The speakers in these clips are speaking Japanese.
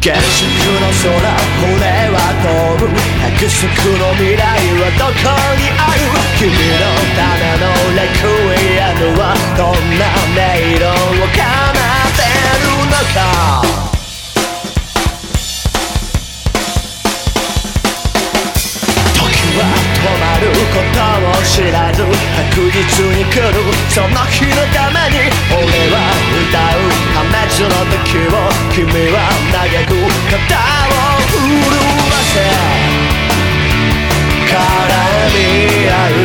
原色の空骨は飛ぶ約束の未来はどこにある君のためのレクイエムはどんな音色を奏でるのか時は止まることを知らず確実に来るその日のために俺は歌う破滅の時を君は嘆く肩を震わせ絡み合う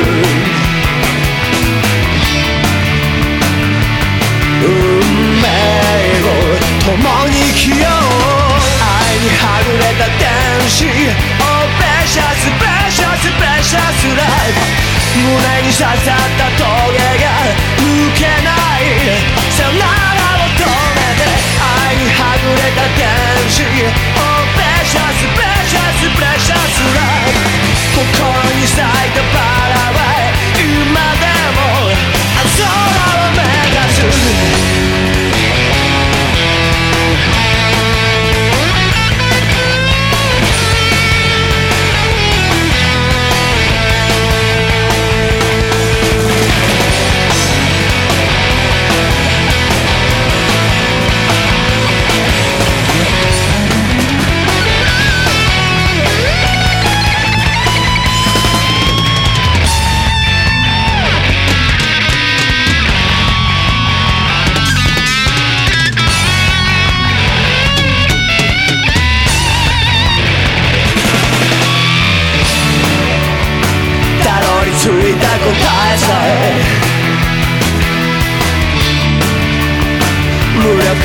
運命を共に生きよう愛にはぐれた天使 Oh precious precious precious life 胸に刺さった棘が抜けない。天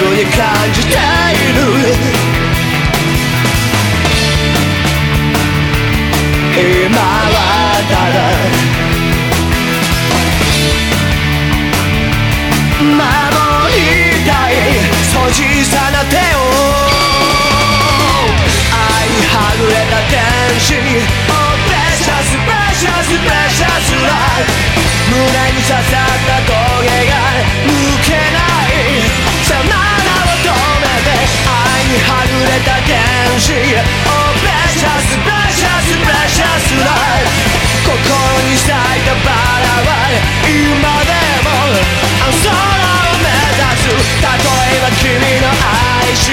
に感じてい。る今はただ守りたい。そ小さな手を愛はぐれた天使 Oh precious precious precious life 胸に刺さったしい Oh precious precious precious life 心に咲いたバラは今でも青空を目指すたとえば君の愛し